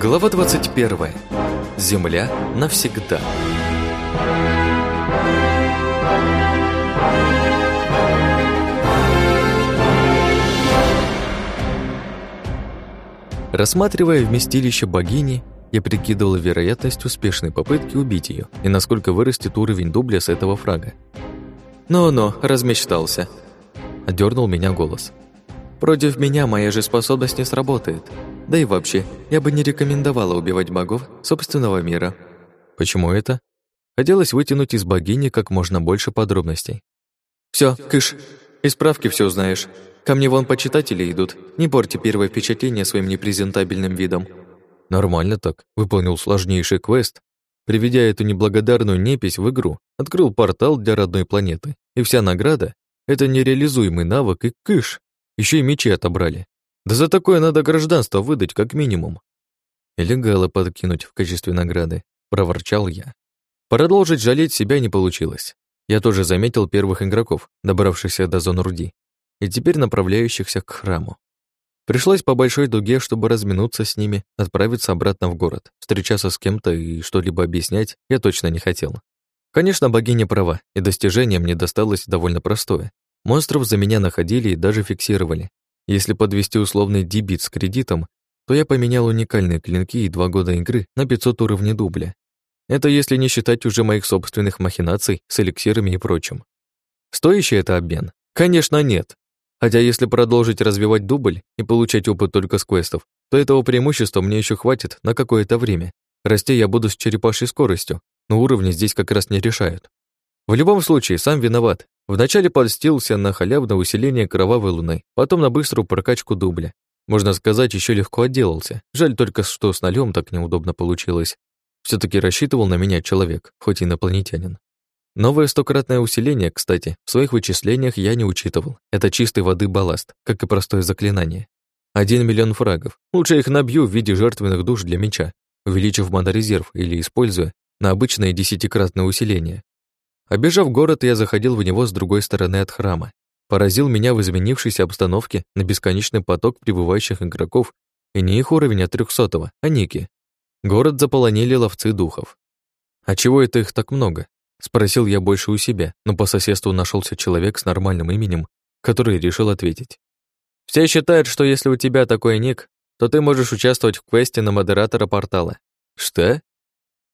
Глава 21. Земля навсегда. Рассматривая вместилище богини, я прикидывал вероятность успешной попытки убить ее и насколько вырастет уровень дубля с этого фрага. «Ну-ну, размечтался», — одернул меня голос. «Против меня моя же способность не сработает. Да и вообще, я бы не рекомендовала убивать богов собственного мира». «Почему это?» Хотелось вытянуть из богини как можно больше подробностей. Все, кыш, из справки все знаешь. Ко мне вон почитатели идут. Не порти первое впечатление своим непрезентабельным видом». Нормально так. Выполнил сложнейший квест. Приведя эту неблагодарную непись в игру, открыл портал для родной планеты. И вся награда — это нереализуемый навык и кыш. Еще и мечи отобрали. Да за такое надо гражданство выдать, как минимум. Или галы подкинуть в качестве награды, проворчал я. Продолжить жалеть себя не получилось. Я тоже заметил первых игроков, добравшихся до зоны Руди, и теперь направляющихся к храму. Пришлось по большой дуге, чтобы разминуться с ними, отправиться обратно в город. Встречаться с кем-то и что-либо объяснять я точно не хотел. Конечно, богиня права, и достижение мне досталось довольно простое. Монстров за меня находили и даже фиксировали. Если подвести условный дебит с кредитом, то я поменял уникальные клинки и два года игры на 500 уровней дубля. Это если не считать уже моих собственных махинаций с эликсирами и прочим. Стоящий это обмен? Конечно, нет. Хотя если продолжить развивать дубль и получать опыт только с квестов, то этого преимущества мне еще хватит на какое-то время. Расти я буду с черепашьей скоростью, но уровни здесь как раз не решают. В любом случае, сам виноват. Вначале подстился на халявное усиление кровавой луны, потом на быструю прокачку дубля. Можно сказать, еще легко отделался. Жаль только, что с налем так неудобно получилось. все таки рассчитывал на меня человек, хоть и инопланетянин. Новое стократное усиление, кстати, в своих вычислениях я не учитывал. Это чистой воды балласт, как и простое заклинание. Один миллион фрагов. Лучше их набью в виде жертвенных душ для меча, увеличив монорезерв или используя на обычное десятикратное усиление. Обежав город, я заходил в него с другой стороны от храма. Поразил меня в изменившейся обстановке на бесконечный поток прибывающих игроков и не их уровень от трехсотого, а ники. Город заполонили ловцы духов. А чего это их так много? Спросил я больше у себя, но по соседству нашелся человек с нормальным именем, который решил ответить. «Все считают, что если у тебя такой ник, то ты можешь участвовать в квесте на модератора портала». «Что?»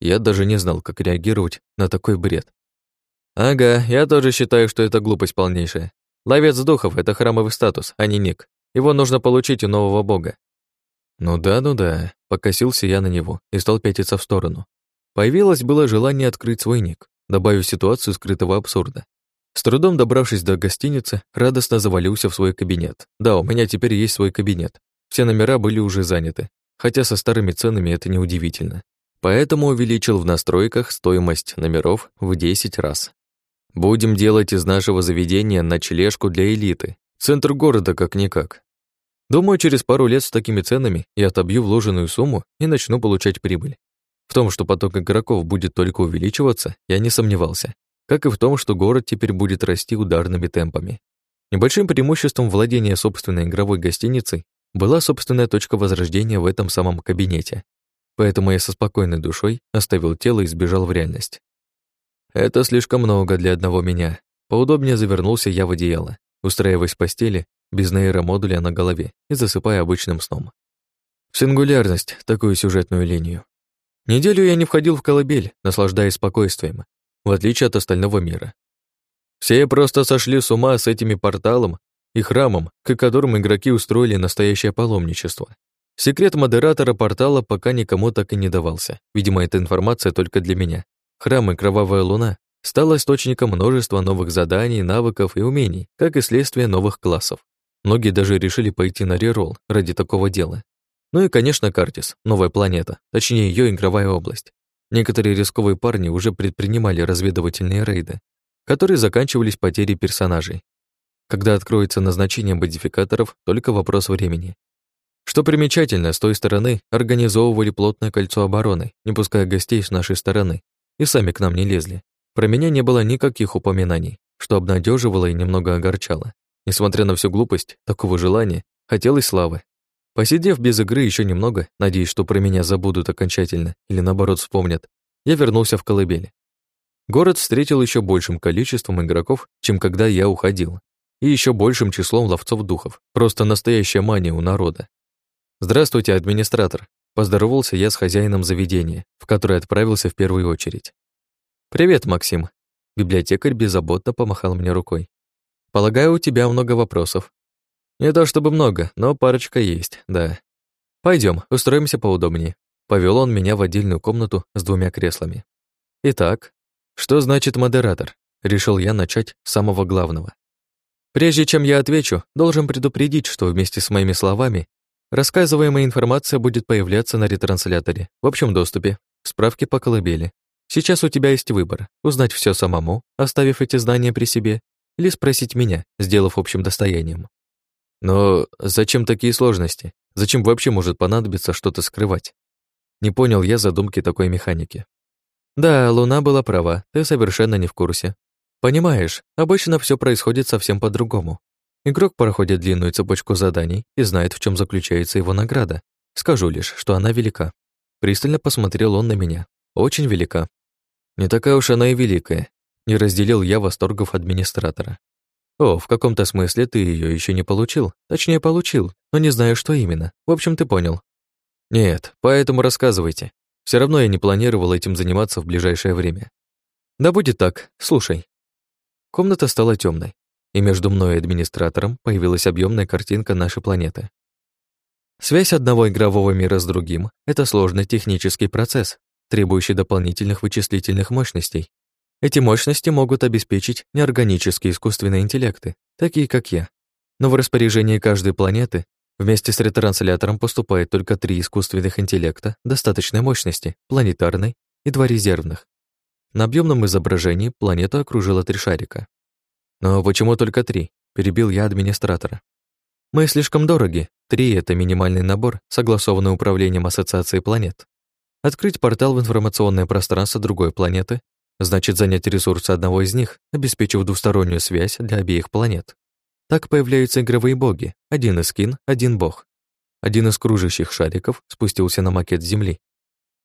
Я даже не знал, как реагировать на такой бред. «Ага, я тоже считаю, что это глупость полнейшая. Ловец духов — это храмовый статус, а не ник. Его нужно получить у нового бога». «Ну да, ну да», — покосился я на него и стал пятиться в сторону. Появилось было желание открыть свой ник добавив ситуацию скрытого абсурда. С трудом добравшись до гостиницы, радостно завалился в свой кабинет. Да, у меня теперь есть свой кабинет. Все номера были уже заняты, хотя со старыми ценами это неудивительно. Поэтому увеличил в настройках стоимость номеров в 10 раз. Будем делать из нашего заведения ночлежку для элиты. Центр города как-никак. Думаю, через пару лет с такими ценами я отобью вложенную сумму и начну получать прибыль. В том, что поток игроков будет только увеличиваться, я не сомневался, как и в том, что город теперь будет расти ударными темпами. Небольшим преимуществом владения собственной игровой гостиницей была собственная точка возрождения в этом самом кабинете. Поэтому я со спокойной душой оставил тело и сбежал в реальность. Это слишком много для одного меня. Поудобнее завернулся я в одеяло, устраиваясь в постели, без нейромодуля на голове и засыпая обычным сном. В сингулярность такую сюжетную линию. Неделю я не входил в колыбель, наслаждаясь спокойствием, в отличие от остального мира. Все просто сошли с ума с этими порталом и храмом, к которым игроки устроили настоящее паломничество. Секрет модератора портала пока никому так и не давался. Видимо, эта информация только для меня. Храм и Кровавая Луна стал источником множества новых заданий, навыков и умений, как и следствие новых классов. Многие даже решили пойти на реролл ради такого дела. Ну и, конечно, Картис, новая планета, точнее ее игровая область. Некоторые рисковые парни уже предпринимали разведывательные рейды, которые заканчивались потерей персонажей. Когда откроется назначение модификаторов, только вопрос времени. Что примечательно, с той стороны организовывали плотное кольцо обороны, не пуская гостей с нашей стороны, и сами к нам не лезли. Про меня не было никаких упоминаний, что обнадеживало и немного огорчало. Несмотря на всю глупость такого желания, хотелось славы, Посидев без игры еще немного, надеясь, что про меня забудут окончательно или наоборот вспомнят, я вернулся в колыбель. Город встретил еще большим количеством игроков, чем когда я уходил, и еще большим числом ловцов духов. Просто настоящая мания у народа. «Здравствуйте, администратор», — поздоровался я с хозяином заведения, в которое отправился в первую очередь. «Привет, Максим». Библиотекарь беззаботно помахал мне рукой. «Полагаю, у тебя много вопросов». «Не то чтобы много, но парочка есть, да». Пойдем, устроимся поудобнее». Повел он меня в отдельную комнату с двумя креслами. «Итак, что значит модератор?» Решил я начать с самого главного. Прежде чем я отвечу, должен предупредить, что вместе с моими словами рассказываемая информация будет появляться на ретрансляторе, в общем доступе, справки по колыбели. Сейчас у тебя есть выбор — узнать все самому, оставив эти знания при себе, или спросить меня, сделав общим достоянием. Но зачем такие сложности? Зачем вообще может понадобиться что-то скрывать? Не понял я задумки такой механики. Да, Луна была права, ты совершенно не в курсе. Понимаешь, обычно все происходит совсем по-другому. Игрок проходит длинную цепочку заданий и знает, в чем заключается его награда. Скажу лишь, что она велика. Пристально посмотрел он на меня. Очень велика. Не такая уж она и великая. Не разделил я восторгов администратора. О, в каком-то смысле ты ее еще не получил. Точнее, получил, но не знаю, что именно. В общем, ты понял. Нет, поэтому рассказывайте. Все равно я не планировал этим заниматься в ближайшее время. Да будет так, слушай. Комната стала темной, и между мной и администратором появилась объемная картинка нашей планеты. Связь одного игрового мира с другим — это сложный технический процесс, требующий дополнительных вычислительных мощностей. Эти мощности могут обеспечить неорганические искусственные интеллекты, такие как я. Но в распоряжении каждой планеты Вместе с ретранслятором поступает только три искусственных интеллекта достаточной мощности, планетарной и два резервных. На объемном изображении планету окружила три шарика. Но почему только три? Перебил я администратора. Мы слишком дороги. Три — это минимальный набор, согласованный управлением Ассоциации планет. Открыть портал в информационное пространство другой планеты значит занять ресурсы одного из них, обеспечив двустороннюю связь для обеих планет. Так появляются игровые боги. Один из скин, один бог. Один из кружащих шариков спустился на макет Земли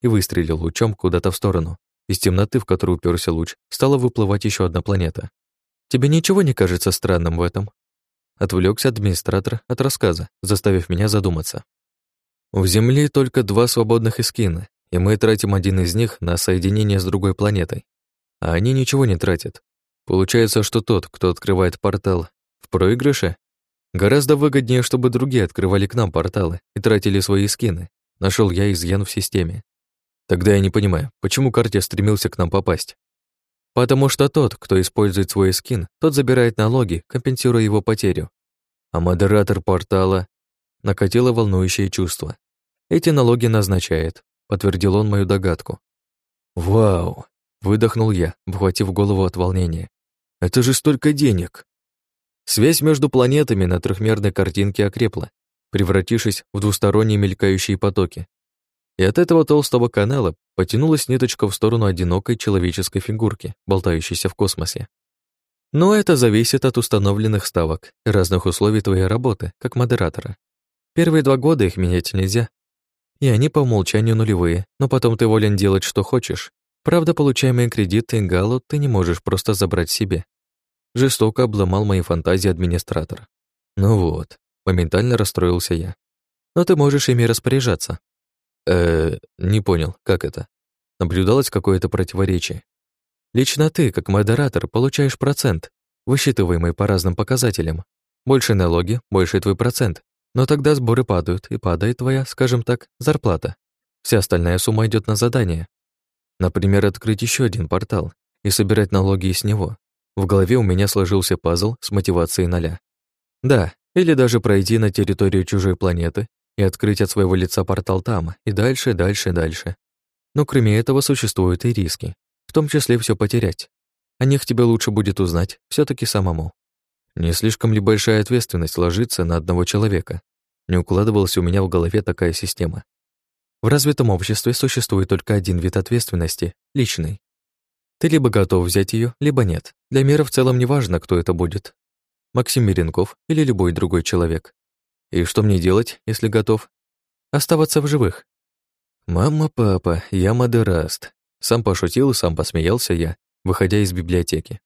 и выстрелил лучом куда-то в сторону. Из темноты, в которую уперся луч, стала выплывать еще одна планета. Тебе ничего не кажется странным в этом? Отвлекся администратор от рассказа, заставив меня задуматься. У Земли только два свободных эскина, и мы тратим один из них на соединение с другой планетой. А они ничего не тратят. Получается, что тот, кто открывает портал в проигрыше? Гораздо выгоднее, чтобы другие открывали к нам порталы и тратили свои скины. Нашел я изъян в системе. Тогда я не понимаю, почему карте стремился к нам попасть. Потому что тот, кто использует свой скин, тот забирает налоги, компенсируя его потерю. А модератор портала накатило волнующее чувство. Эти налоги назначает, подтвердил он мою догадку. Вау, выдохнул я, обхватив голову от волнения. Это же столько денег. Связь между планетами на трехмерной картинке окрепла, превратившись в двусторонние мелькающие потоки. И от этого толстого канала потянулась ниточка в сторону одинокой человеческой фигурки, болтающейся в космосе. Но это зависит от установленных ставок и разных условий твоей работы, как модератора. Первые два года их менять нельзя. И они по умолчанию нулевые, но потом ты волен делать, что хочешь. Правда, получаемые кредиты и галу ты не можешь просто забрать себе. Жестоко обломал мои фантазии администратор. Ну вот, моментально расстроился я. Но ты можешь ими распоряжаться. Э, не понял, как это? Наблюдалось какое-то противоречие. Лично ты, как модератор, получаешь процент, высчитываемый по разным показателям. Больше налоги, больше твой процент. Но тогда сборы падают, и падает твоя, скажем так, зарплата. Вся остальная сумма идет на задание. Например, открыть еще один портал и собирать налоги с него. В голове у меня сложился пазл с мотивацией ноля. Да, или даже пройти на территорию чужой планеты и открыть от своего лица портал там, и дальше, дальше, дальше. Но кроме этого существуют и риски, в том числе все потерять. О них тебе лучше будет узнать все таки самому. Не слишком ли большая ответственность ложится на одного человека? Не укладывалась у меня в голове такая система. В развитом обществе существует только один вид ответственности — личный. Ты либо готов взять ее, либо нет. Для мира в целом не важно, кто это будет. Максим Миренков или любой другой человек. И что мне делать, если готов? Оставаться в живых. Мама, папа, я модераст. Сам пошутил, сам посмеялся я, выходя из библиотеки.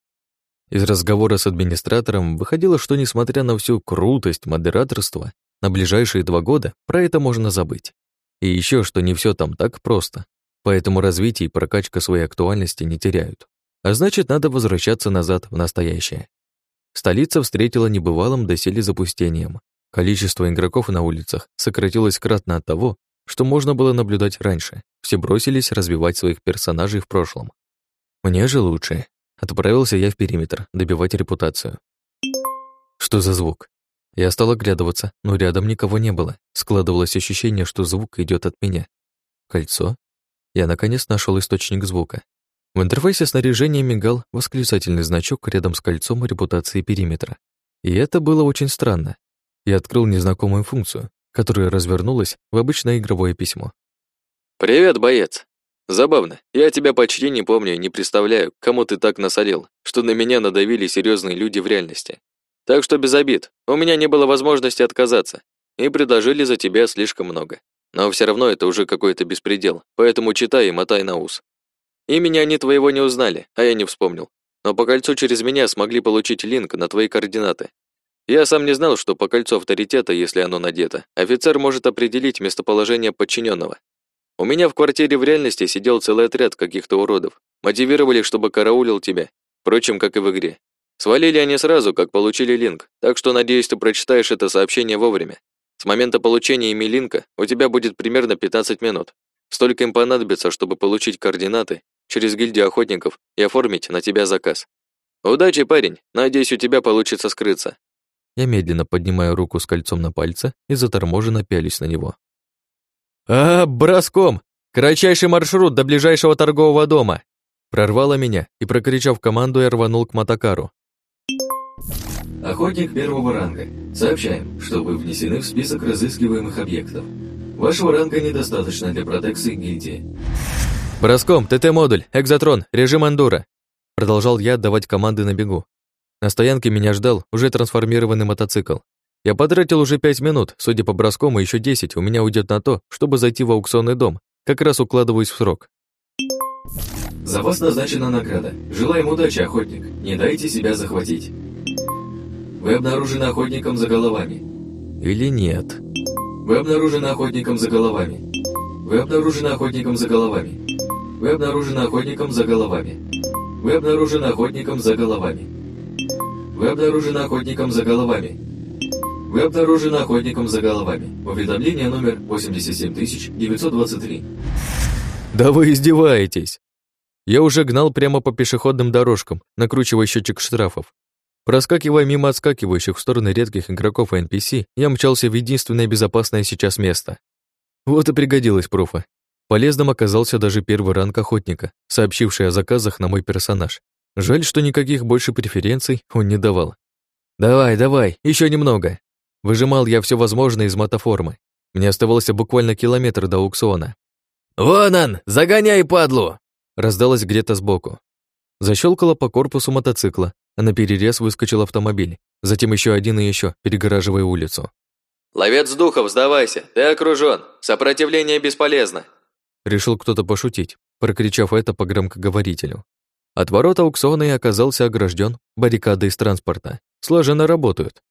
Из разговора с администратором выходило, что, несмотря на всю крутость модераторства, на ближайшие два года про это можно забыть. И еще, что не все там так просто, поэтому развитие и прокачка своей актуальности не теряют. А значит, надо возвращаться назад в настоящее. Столица встретила небывалым доселе запустением. Количество игроков на улицах сократилось кратно от того, что можно было наблюдать раньше. Все бросились развивать своих персонажей в прошлом. Мне же лучше. Отправился я в периметр, добивать репутацию. Что за звук? Я стал оглядываться, но рядом никого не было. Складывалось ощущение, что звук идет от меня. Кольцо? Я наконец нашел источник звука. В интерфейсе снаряжения мигал восклицательный значок рядом с кольцом репутации периметра. И это было очень странно. Я открыл незнакомую функцию, которая развернулась в обычное игровое письмо. «Привет, боец! Забавно, я тебя почти не помню и не представляю, кому ты так насолил, что на меня надавили серьезные люди в реальности. Так что без обид, у меня не было возможности отказаться, и предложили за тебя слишком много. Но все равно это уже какой-то беспредел, поэтому читай и мотай на ус. Имени они твоего не узнали, а я не вспомнил. Но по кольцу через меня смогли получить линк на твои координаты. Я сам не знал, что по кольцу авторитета, если оно надето, офицер может определить местоположение подчиненного. У меня в квартире в реальности сидел целый отряд каких-то уродов. Мотивировали, чтобы караулил тебя. Впрочем, как и в игре. Свалили они сразу, как получили линк, так что, надеюсь, ты прочитаешь это сообщение вовремя. С момента получения ими линка у тебя будет примерно 15 минут. Столько им понадобится, чтобы получить координаты через гильдию охотников и оформить на тебя заказ. Удачи, парень. Надеюсь, у тебя получится скрыться. Я медленно поднимаю руку с кольцом на пальце и заторможенно пялись на него. «А, броском! Кратчайший маршрут до ближайшего торгового дома!» Прорвало меня, и, прокричав команду, я рванул к Матакару. Охотник первого ранга. Сообщаем, что вы внесены в список разыскиваемых объектов. Вашего ранга недостаточно для протекции гильдии. «Броском, ТТ-модуль, экзотрон, режим андура!» Продолжал я отдавать команды на бегу. На стоянке меня ждал уже трансформированный мотоцикл. Я потратил уже пять минут, судя по броскому, еще десять у меня уйдет на то, чтобы зайти в аукционный дом. Как раз укладываюсь в срок. За вас назначена награда. Желаем удачи, охотник. Не дайте себя захватить. Вы обнаружены охотником за головами. Или нет? Вы обнаружены охотником за головами. Вы обнаружены охотником за головами. Вы обнаружены охотником за головами. Вы обнаружены охотником за головами. Вы обнаружены охотником за головами. Вы обнаружены охотником за головами. Уведомление номер 87923. Да вы издеваетесь! Я уже гнал прямо по пешеходным дорожкам, накручивая счетчик штрафов. Проскакивая мимо отскакивающих в стороны редких игроков и NPC, я мчался в единственное безопасное сейчас место. Вот и пригодилась пруфа. Полезным оказался даже первый ранг охотника, сообщивший о заказах на мой персонаж. Жаль, что никаких больше преференций он не давал. «Давай, давай, еще немного!» Выжимал я все возможное из мотоформы. Мне оставался буквально километр до аукциона. «Вон он! Загоняй, падлу!» Раздалось где-то сбоку. Защелкало по корпусу мотоцикла, а на перерез выскочил автомобиль. Затем еще один и еще, перегораживая улицу. «Ловец духов, сдавайся! Ты окружен! Сопротивление бесполезно!» Решил кто-то пошутить, прокричав это по громкоговорителю. От ворот аукциона я оказался огражден баррикадой из транспорта. Слаженно работают.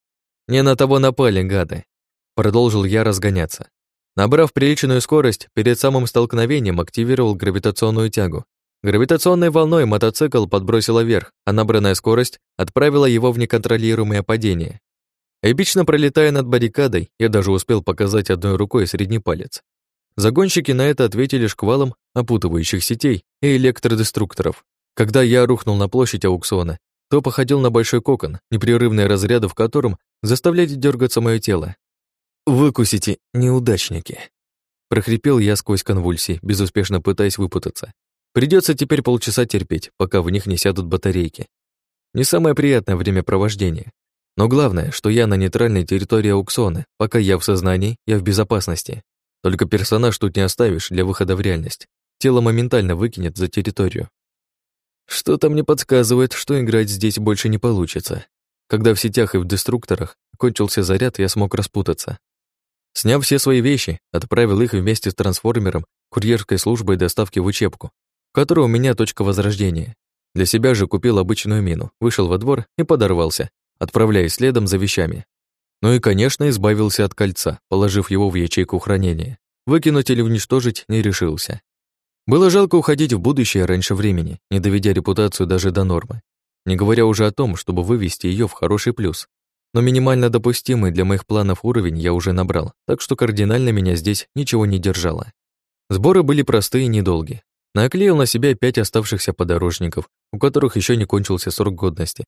Не на того напали, гады. Продолжил я разгоняться. Набрав приличную скорость, перед самым столкновением активировал гравитационную тягу. Гравитационной волной мотоцикл подбросило вверх, а набранная скорость отправила его в неконтролируемое падение. Эпично пролетая над баррикадой, я даже успел показать одной рукой средний палец. Загонщики на это ответили шквалом опутывающих сетей и электродеструкторов. Когда я рухнул на площадь аукциона, то походил на большой кокон, непрерывные разряды в котором заставляли дергаться мое тело. «Выкусите, неудачники!» Прохрипел я сквозь конвульсии, безуспешно пытаясь выпутаться. Придется теперь полчаса терпеть, пока в них не сядут батарейки. Не самое приятное времяпровождение. Но главное, что я на нейтральной территории аукциона, пока я в сознании, я в безопасности. Только персонаж тут не оставишь для выхода в реальность. Тело моментально выкинет за территорию. Что-то мне подсказывает, что играть здесь больше не получится. Когда в сетях и в деструкторах кончился заряд, я смог распутаться. Сняв все свои вещи, отправил их вместе с трансформером курьерской службой доставки в учебку, в которой у меня точка возрождения. Для себя же купил обычную мину, вышел во двор и подорвался, отправляясь следом за вещами. Ну и, конечно, избавился от кольца, положив его в ячейку хранения. Выкинуть или уничтожить не решился. Было жалко уходить в будущее раньше времени, не доведя репутацию даже до нормы. Не говоря уже о том, чтобы вывести ее в хороший плюс. Но минимально допустимый для моих планов уровень я уже набрал, так что кардинально меня здесь ничего не держало. Сборы были простые и недолгие. Наклеил на себя пять оставшихся подорожников, у которых еще не кончился срок годности.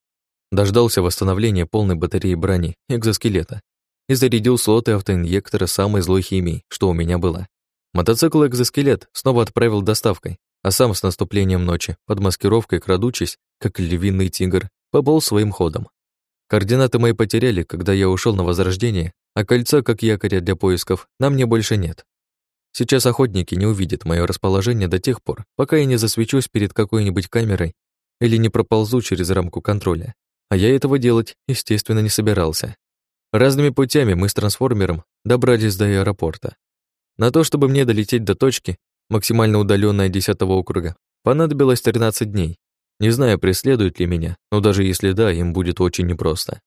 Дождался восстановления полной батареи брони, экзоскелета, и зарядил слоты автоинъектора самой злой химии, что у меня было. Мотоцикл экзоскелет снова отправил доставкой, а сам с наступлением ночи, под маскировкой крадучись, как львиный тигр, пополз своим ходом. Координаты мои потеряли, когда я ушел на возрождение, а кольца, как якоря для поисков, на мне больше нет. Сейчас охотники не увидят мое расположение до тех пор, пока я не засвечусь перед какой-нибудь камерой или не проползу через рамку контроля. А я этого делать, естественно, не собирался. Разными путями мы с трансформером добрались до аэропорта. На то, чтобы мне долететь до точки, максимально удаленной от 10 округа, понадобилось 13 дней. Не знаю, преследуют ли меня, но даже если да, им будет очень непросто.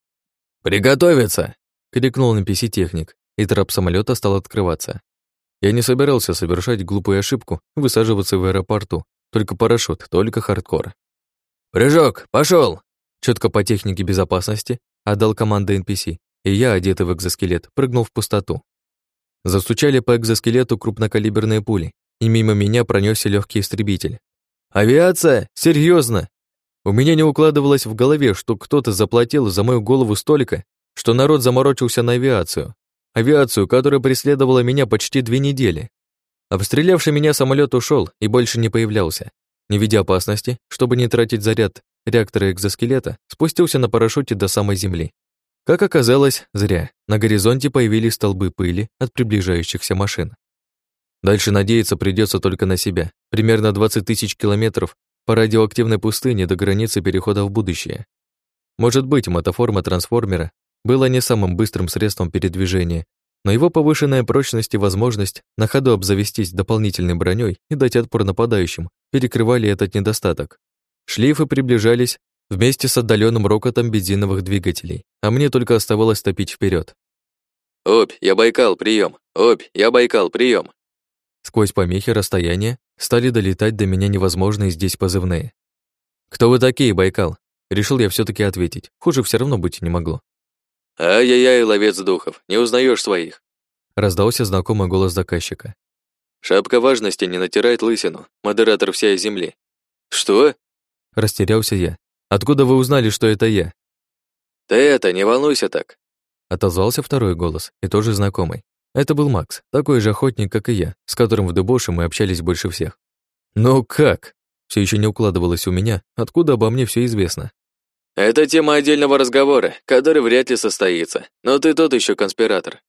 «Приготовиться!» — крикнул NPC-техник, и трап самолета стал открываться. Я не собирался совершать глупую ошибку, высаживаться в аэропорту. Только парашют, только хардкор. «Прыжок! пошел! Четко по технике безопасности отдал команды NPC, и я, одетый в экзоскелет, прыгнул в пустоту. Застучали по экзоскелету крупнокалиберные пули, и мимо меня пронесся легкий истребитель. «Авиация? Серьезно? У меня не укладывалось в голове, что кто-то заплатил за мою голову столько, что народ заморочился на авиацию. Авиацию, которая преследовала меня почти две недели. Обстрелявший меня самолет ушел и больше не появлялся. Не видя опасности, чтобы не тратить заряд реактора экзоскелета, спустился на парашюте до самой земли. Как оказалось, зря. На горизонте появились столбы пыли от приближающихся машин. Дальше надеяться придется только на себя. Примерно 20 тысяч километров по радиоактивной пустыне до границы перехода в будущее. Может быть, мотоформа трансформера была не самым быстрым средством передвижения, но его повышенная прочность и возможность на ходу обзавестись дополнительной броней и дать отпор нападающим перекрывали этот недостаток. Шлейфы приближались вместе с отдаленным рокотом бензиновых двигателей, а мне только оставалось топить вперед. «Обь, я Байкал, прием! Обь, я Байкал, прием! Сквозь помехи расстояния стали долетать до меня невозможные здесь позывные. «Кто вы такие, Байкал?» Решил я все таки ответить. Хуже все равно быть не могло. «Ай-яй-яй, ловец духов, не узнаешь своих!» Раздался знакомый голос заказчика. «Шапка важности не натирает лысину, модератор всей земли». «Что?» Растерялся я. «Откуда вы узнали, что это я?» «Ты это, не волнуйся так!» Отозвался второй голос, и тоже знакомый. Это был Макс, такой же охотник, как и я, с которым в дебоше мы общались больше всех. «Ну как?» Все еще не укладывалось у меня, откуда обо мне все известно. Это тема отдельного разговора, который вряд ли состоится. Но ты тот еще конспиратор.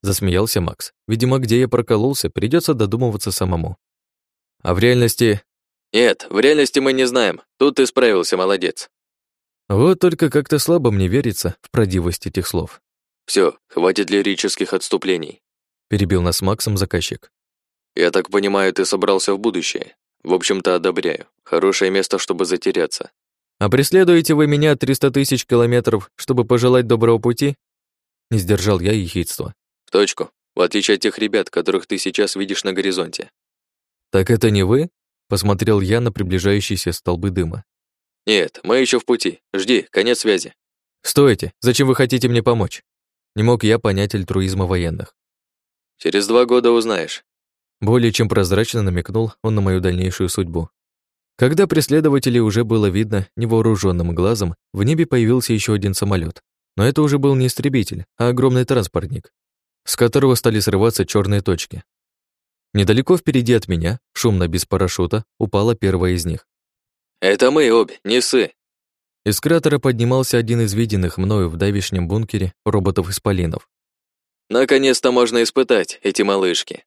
Засмеялся Макс. Видимо, где я прокололся, придется додумываться самому. А в реальности... Нет, в реальности мы не знаем. Тут ты справился, молодец. Вот только как-то слабо мне верится в правдивость этих слов. Все, хватит лирических отступлений. Перебил нас Максом заказчик. Я так понимаю, ты собрался в будущее. В общем-то, одобряю. Хорошее место, чтобы затеряться. А преследуете вы меня 300 тысяч километров, чтобы пожелать доброго пути? Не сдержал я ехидство. В точку. В отличие от тех ребят, которых ты сейчас видишь на горизонте. Так это не вы? Посмотрел я на приближающиеся столбы дыма. Нет, мы еще в пути. Жди, конец связи. Стойте, зачем вы хотите мне помочь? Не мог я понять альтруизма военных. Через два года узнаешь. Более чем прозрачно намекнул он на мою дальнейшую судьбу. Когда преследователей уже было видно невооруженным глазом, в небе появился еще один самолет. Но это уже был не истребитель, а огромный транспортник, с которого стали срываться черные точки. Недалеко впереди от меня, шумно без парашюта, упала первая из них. «Это мы обе, не сы!» Из кратера поднимался один из виденных мною в давишнем бункере роботов-исполинов. «Наконец-то можно испытать эти малышки!»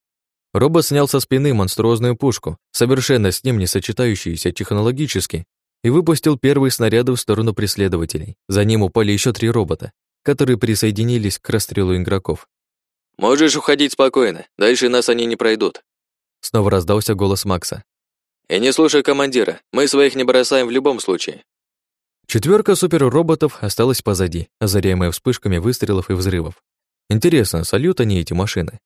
Робот снял со спины монструозную пушку, совершенно с ним не сочетающуюся технологически, и выпустил первые снаряды в сторону преследователей. За ним упали еще три робота. которые присоединились к расстрелу игроков. «Можешь уходить спокойно, дальше нас они не пройдут». Снова раздался голос Макса. «И не слушай командира, мы своих не бросаем в любом случае». Четверка суперроботов осталась позади, озаряемая вспышками выстрелов и взрывов. Интересно, сольют они эти машины?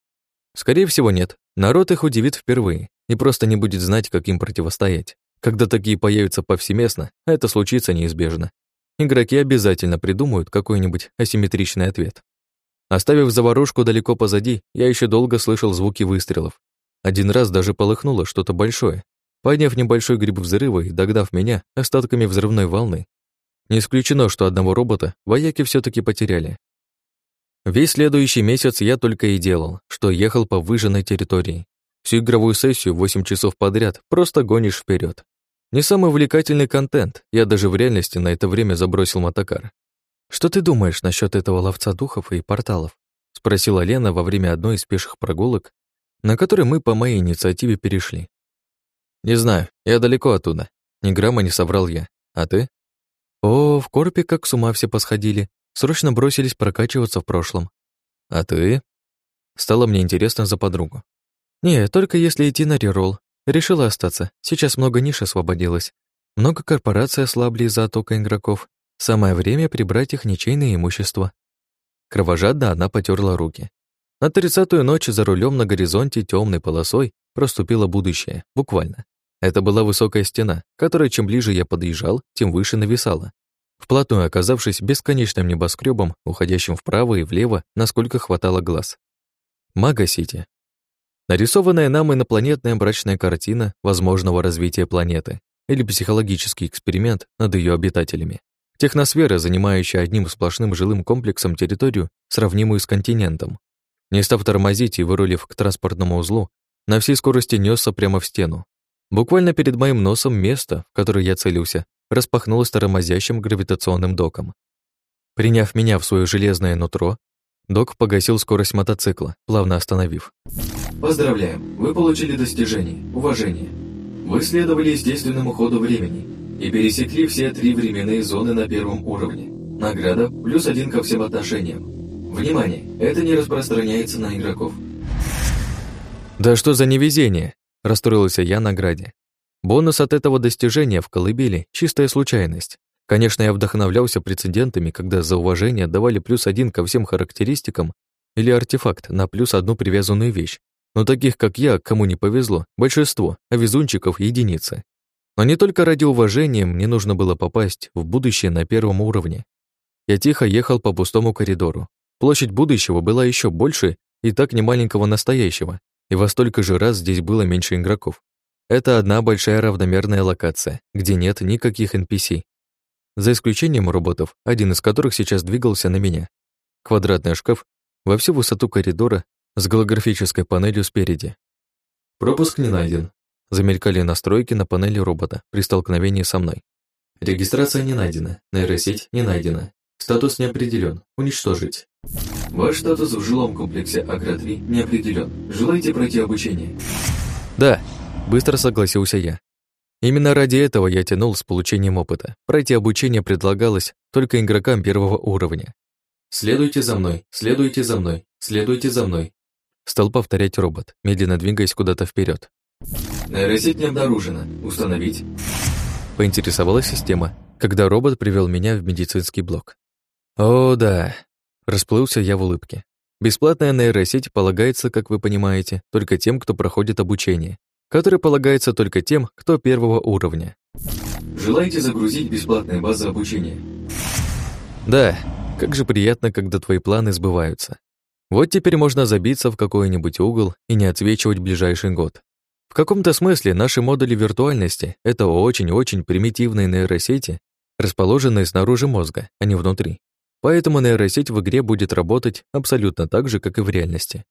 Скорее всего, нет. Народ их удивит впервые и просто не будет знать, как им противостоять. Когда такие появятся повсеместно, это случится неизбежно. Игроки обязательно придумают какой-нибудь асимметричный ответ. Оставив заварушку далеко позади, я еще долго слышал звуки выстрелов. Один раз даже полыхнуло что-то большое, подняв небольшой гриб взрыва и догнав меня остатками взрывной волны. Не исключено, что одного робота вояки все таки потеряли. Весь следующий месяц я только и делал, что ехал по выжженной территории. Всю игровую сессию 8 часов подряд просто гонишь вперед. Не самый увлекательный контент, я даже в реальности на это время забросил мотокар. «Что ты думаешь насчет этого ловца духов и порталов?» — спросила Лена во время одной из пеших прогулок, на которой мы по моей инициативе перешли. «Не знаю, я далеко оттуда. Ни грамма не соврал я. А ты?» «О, в корпе как с ума все посходили. Срочно бросились прокачиваться в прошлом. А ты?» Стало мне интересно за подругу. «Не, только если идти на реролл. Решила остаться. Сейчас много ниш освободилось. Много корпораций ослабли из-за оттока игроков. Самое время прибрать их ничейное имущество. Кровожадно она потерла руки. На тридцатую ночь за рулем на горизонте темной полосой проступило будущее, буквально. Это была высокая стена, которая чем ближе я подъезжал, тем выше нависала. Вплотную оказавшись бесконечным небоскребом, уходящим вправо и влево, насколько хватало глаз. Мага-Сити Нарисованная нам инопланетная брачная картина возможного развития планеты или психологический эксперимент над ее обитателями. Техносфера, занимающая одним сплошным жилым комплексом территорию, сравнимую с континентом. Не став тормозить и вырулив к транспортному узлу, на всей скорости несся прямо в стену. Буквально перед моим носом место, в которое я целился, распахнулось тормозящим гравитационным доком. Приняв меня в свое железное нутро, Док погасил скорость мотоцикла, плавно остановив. Поздравляем, вы получили достижение, уважение. Вы следовали естественному ходу времени и пересекли все три временные зоны на первом уровне. Награда плюс один ко всем отношениям. Внимание, это не распространяется на игроков. «Да что за невезение?» – расстроился я награде. Бонус от этого достижения в колыбели – чистая случайность. Конечно, я вдохновлялся прецедентами, когда за уважение давали плюс один ко всем характеристикам или артефакт на плюс одну привязанную вещь. Но таких, как я, кому не повезло, большинство, а везунчиков — единицы. Но не только ради уважения мне нужно было попасть в будущее на первом уровне. Я тихо ехал по пустому коридору. Площадь будущего была еще больше и так не маленького настоящего, и во столько же раз здесь было меньше игроков. Это одна большая равномерная локация, где нет никаких NPC, за исключением роботов, один из которых сейчас двигался на меня. Квадратный шкаф во всю высоту коридора с голографической панелью спереди. Пропуск не найден. Замелькали настройки на панели робота при столкновении со мной. Регистрация не найдена, нейросеть не найдена. Статус не определен. Уничтожить. Ваш статус в жилом комплексе Агра-3 не определен. Желаете пройти обучение? Да, быстро согласился я. Именно ради этого я тянул с получением опыта. Пройти обучение предлагалось только игрокам первого уровня. «Следуйте за мной, следуйте за мной, следуйте за мной», стал повторять робот, медленно двигаясь куда-то вперед. «Нейросеть не обнаружена. Установить?» Поинтересовалась система, когда робот привел меня в медицинский блок. «О, да», — расплылся я в улыбке. Бесплатная нейросеть полагается, как вы понимаете, только тем, кто проходит обучение который полагается только тем, кто первого уровня. Желаете загрузить бесплатные базы обучения? Да, как же приятно, когда твои планы сбываются. Вот теперь можно забиться в какой-нибудь угол и не отсвечивать ближайший год. В каком-то смысле наши модули виртуальности — это очень-очень примитивные нейросети, расположенные снаружи мозга, а не внутри. Поэтому нейросеть в игре будет работать абсолютно так же, как и в реальности.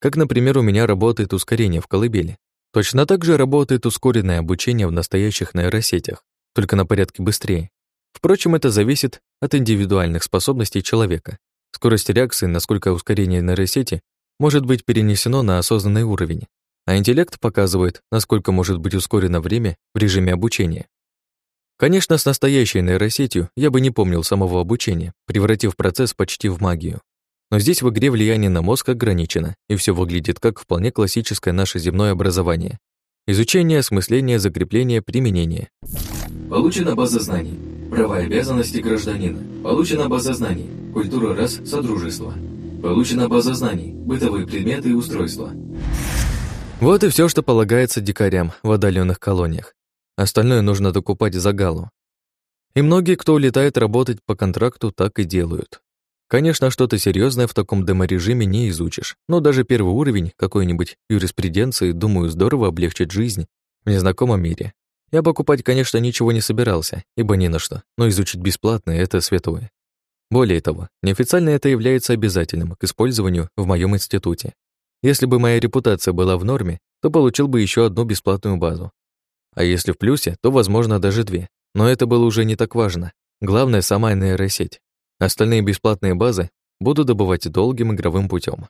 Как, например, у меня работает ускорение в колыбели. Точно так же работает ускоренное обучение в настоящих нейросетях, только на порядке быстрее. Впрочем, это зависит от индивидуальных способностей человека. Скорость реакции, насколько ускорение нейросети может быть перенесено на осознанный уровень, а интеллект показывает, насколько может быть ускорено время в режиме обучения. Конечно, с настоящей нейросетью я бы не помнил самого обучения, превратив процесс почти в магию. Но здесь в игре влияние на мозг ограничено, и все выглядит как вполне классическое наше земное образование. Изучение, осмысление, закрепление, применение. Получена база знаний. Права и обязанности гражданина. Получена база знаний. Культура рас Содружества. Получена база знаний. Бытовые предметы и устройства. Вот и все, что полагается дикарям в отдаленных колониях. Остальное нужно докупать за галу. И многие, кто улетает работать по контракту, так и делают. Конечно, что-то серьезное в таком деморежиме не изучишь, но даже первый уровень какой-нибудь юриспруденции, думаю, здорово облегчит жизнь в незнакомом мире. Я покупать, конечно, ничего не собирался, ибо ни на что, но изучить бесплатно — это святое. Более того, неофициально это является обязательным к использованию в моем институте. Если бы моя репутация была в норме, то получил бы еще одну бесплатную базу. А если в плюсе, то, возможно, даже две. Но это было уже не так важно. Главное — сама нейросеть. Остальные бесплатные базы буду добывать долгим игровым путем.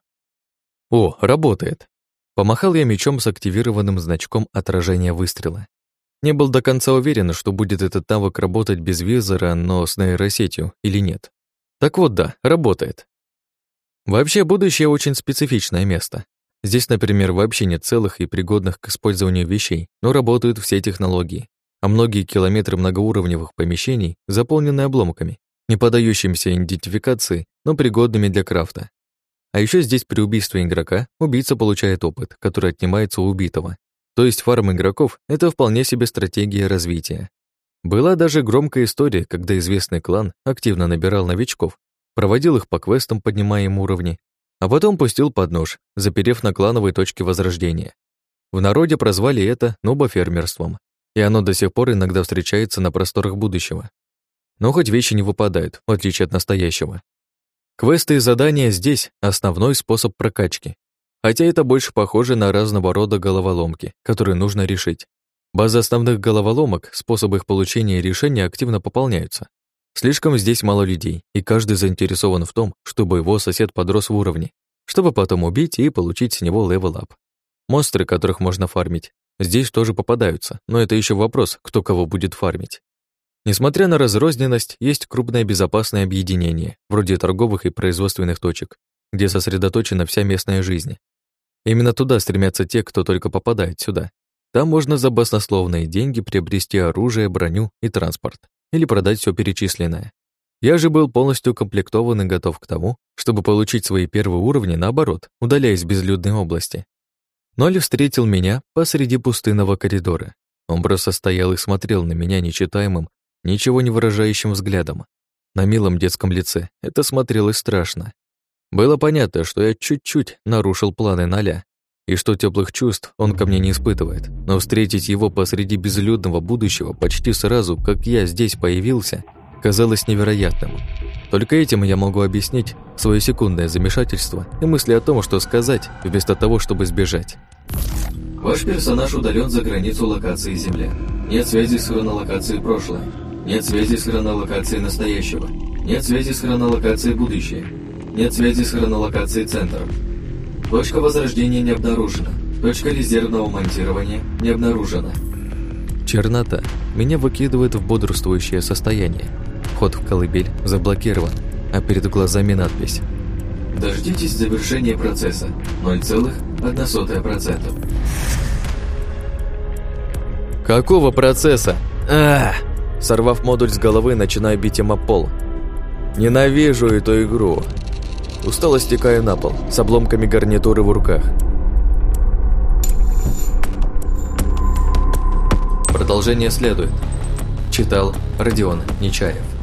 О, работает. Помахал я мечом с активированным значком отражения выстрела. Не был до конца уверен, что будет этот навык работать без визора, но с нейросетью или нет. Так вот да, работает. Вообще, будущее очень специфичное место. Здесь, например, вообще нет целых и пригодных к использованию вещей, но работают все технологии, а многие километры многоуровневых помещений заполнены обломками, не поддающимися идентификации, но пригодными для крафта. А еще здесь при убийстве игрока убийца получает опыт, который отнимается у убитого. То есть фарм игроков — это вполне себе стратегия развития. Была даже громкая история, когда известный клан активно набирал новичков, проводил их по квестам, поднимая им уровни, а потом пустил под нож, заперев на клановой точке возрождения. В народе прозвали это нубофермерством, и оно до сих пор иногда встречается на просторах будущего. Но хоть вещи не выпадают, в отличие от настоящего. Квесты и задания здесь — основной способ прокачки. Хотя это больше похоже на разного рода головоломки, которые нужно решить. База основных головоломок, способы их получения и решения активно пополняются. Слишком здесь мало людей, и каждый заинтересован в том, чтобы его сосед подрос в уровне, чтобы потом убить и получить с него level-up. Монстры, которых можно фармить, здесь тоже попадаются, но это еще вопрос, кто кого будет фармить. Несмотря на разрозненность, есть крупное безопасное объединение, вроде торговых и производственных точек, где сосредоточена вся местная жизнь. Именно туда стремятся те, кто только попадает сюда. Там можно за баснословные деньги приобрести оружие, броню и транспорт, или продать все перечисленное. Я же был полностью комплектован и готов к тому, чтобы получить свои первые уровни наоборот, удаляясь безлюдной области. Ноль встретил меня посреди пустынного коридора. Он просто стоял и смотрел на меня нечитаемым, ничего не выражающим взглядом. На милом детском лице это смотрелось страшно. Было понятно, что я чуть-чуть нарушил планы Ноля, и что теплых чувств он ко мне не испытывает, но встретить его посреди безлюдного будущего почти сразу, как я здесь появился, казалось невероятным. Только этим я могу объяснить свое секундное замешательство и мысли о том, что сказать, вместо того, чтобы сбежать. Ваш персонаж удален за границу локации Земля. Нет связи с хронолокацией прошлое. Нет связи с хронолокацией настоящего. Нет связи с хронолокацией будущее. Нет связи с хронолокацией центра. Точка возрождения не обнаружена. Точка резервного монтирования не обнаружена. Чернота меня выкидывает в бодрствующее состояние. Вход в колыбель заблокирован, а перед глазами надпись. Дождитесь завершения процесса 0,1%. Какого процесса? Ах! Сорвав модуль с головы, начинаю бить им об пол. Ненавижу эту игру. Устало стекаю на пол, с обломками гарнитуры в руках. Продолжение следует. Читал Родион Нечаев.